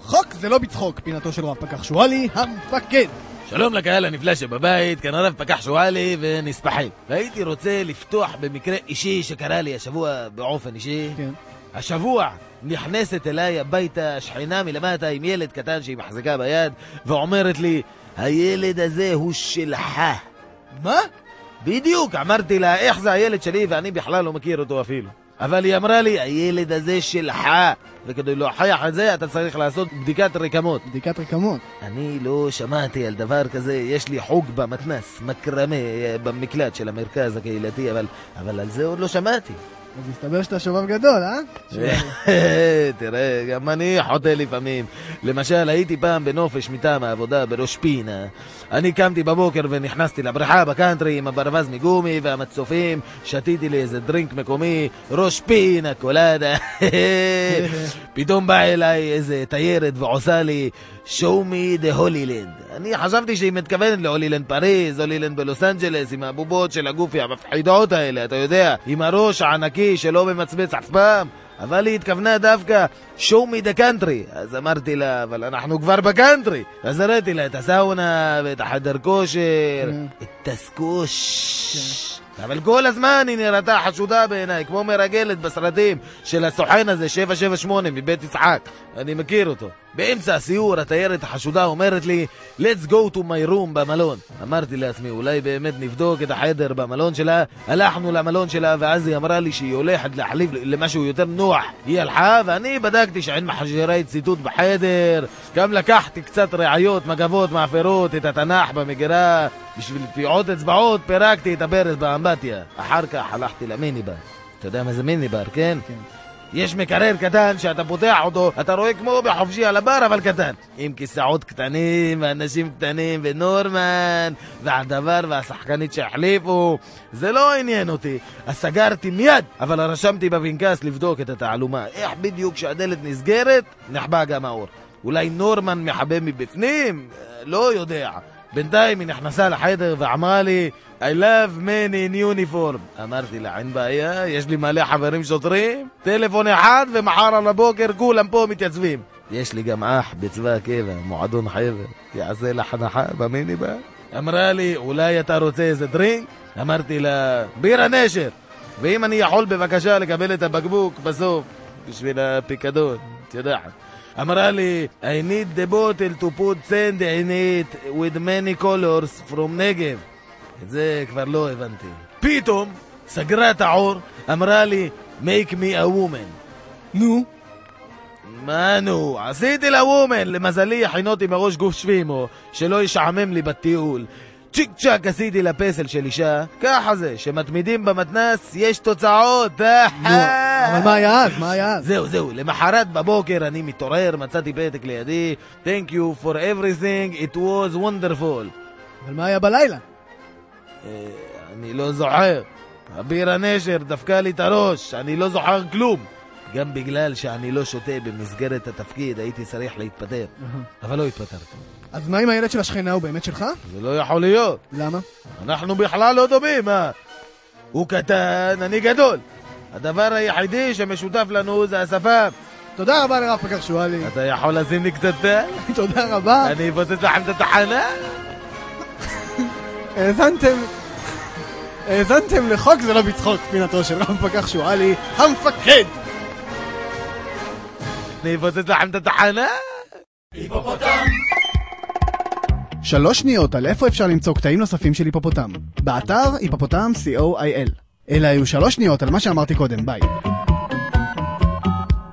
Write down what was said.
חוק זה לא בצחוק, פינתו של רב פקח שואלי, המפקד. שלום לקהל הנפלא שבבית, כאן הרב פקח שואלי ונספחים. והייתי רוצה לפתוח במקרה אישי שקרה לי השבוע באופן אישי. כן. השבוע נכנסת אליי הביתה שכנה מלמטה עם ילד קטן שהיא מחזיקה ביד ואומרת לי, הילד הזה הוא שלך. מה? בדיוק, אמרתי לה, איך זה הילד שלי ואני בכלל לא מכיר אותו אפילו. אבל היא אמרה לי, הילד הזה שלך, וכדי להוכיח את זה אתה צריך לעשות בדיקת רקמות. בדיקת רקמות. אני לא שמעתי על דבר כזה, יש לי חוג במתנ"ס, מקרמה, במקלט של המרכז הקהילתי, אבל, אבל על זה עוד לא שמעתי. אז מסתבר שאתה שובב גדול, אה? תראה, גם אני חוטא לפעמים. למשל, הייתי פעם בנופש מטעם העבודה בראש פינה. אני קמתי בבוקר ונכנסתי לבריכה בקאנטרי עם הברווז מגומי והמצופים, שתיתי לי איזה דרינק מקומי, ראש פינה, קולדה. פתאום באה אליי איזה תיירת ועושה לי show me the holy land. אני חשבתי שהיא מתכוונת להולילנד פריז, הולילנד בלוס אנג'לס, עם הבובות של הגופי המפחידות האלה, אתה יודע, עם הראש הענקי שלא ממצמץ אף פעם. אבל היא התכוונה דווקא show me the country. אז אמרתי לה, אבל אנחנו כבר בקאנטרי. אז הראיתי לה את הסאונה ואת החדר כושר כן. את הסקוש. אבל כל הזמן היא נראתה חשודה בעיניי כמו מרגלת בסרטים של הסוכן הזה 778 מבית יצחק. אני מכיר אותו באמצע הסיור התיירת החשודה אומרת לי let's go to my room במלון. אמרתי לעצמי אולי באמת נבדוק את החדר במלון שלה. הלכנו למלון שלה ואז היא אמרה לי שהיא הולכת להחליף למשהו יותר נוח. היא הלכה ואני בדקתי שאין מחשרי ציטוט בחדר. גם לקחתי קצת ראיות מגבות מאפרות את התנ"ך במגירה. בשביל טביעות אצבעות פירקתי את הברז באמבטיה. אחר כך הלכתי למיניבר. אתה יודע מה זה מיניבר, כן? כן. יש מקרר קטן שאתה פותח אותו, אתה רואה כמו בחופשי על הבר אבל קטן. עם כיסאות קטנים, ואנשים קטנים, ונורמן, והדבר והשחקנית שהחליפו. זה לא עניין אותי. אז סגרתי מיד, אבל רשמתי בפנקס לבדוק את התעלומה. איך בדיוק כשהדלת נסגרת, נחבא גם האור. אולי נורמן מחבא מבפנים? אה, לא יודע. בינתיים היא נכנסה לחדר ואמרה לי I love men in uniform. אמרתי לה אין בעיה, יש לי מלא חברים שוטרים טלפון אחד ומחר על הבוקר כולם פה מתייצבים. יש לי גם אח בצבא הקבע, מועדון חבר יעשה לך הנחה במיניבר אמרה לי אולי אתה רוצה איזה דרינק? אמרתי לה בירה נשר ואם אני יכול בבקשה לקבל את הבקבוק בסוף בשביל הפיקדון, את יודעת אמרה לי, I need the bottle to put sand in it with many colors from נגב. את זה כבר לא הבנתי. פתאום סגרה את האור, אמרה לי, make me a woman. נו, מה נו, עשיתי לה וומן, למזלי הכינותי מראש גוף שבימו, שלא ישעמם לי בטיול. צ'יק צ'אק עשיתי לה פסל של אישה, ככה זה, שמתמידים במתנס, יש תוצאות, נו, אבל מה היה אז? מה היה אז? זהו, זהו, למחרת בבוקר אני מתעורר, מצאתי פתק לידי, Thank you for everything, it was wonderful. אבל מה היה בלילה? אה, אני לא זוכר. הבירה נשר דפקה לי את הראש, אני לא זוכר כלום. גם בגלל שאני לא שותה במסגרת התפקיד, הייתי צריך להתפטר. אבל לא התפטרתי. אז מה אם הילד של השכנה הוא באמת שלך? זה לא יכול להיות. למה? אנחנו בכלל לא דומים, מה? הוא קטן, אני גדול. הדבר היחידי שמשותף לנו זה השפה. תודה רבה לרב פקח שואלי. אתה יכול לשים לי קצת תה? תודה רבה. אני אפוצץ לכם את התחנה? האזנתם... האזנתם לחוק זה לא בצחוק, פינתו של רב פקח שואלי, המפקד! אני אפוצץ לכם את התחנה? שלוש שניות על איפה אפשר למצוא קטעים נוספים של היפופוטם. באתר היפופוטם co.il. אלה היו שלוש שניות על מה שאמרתי קודם, ביי.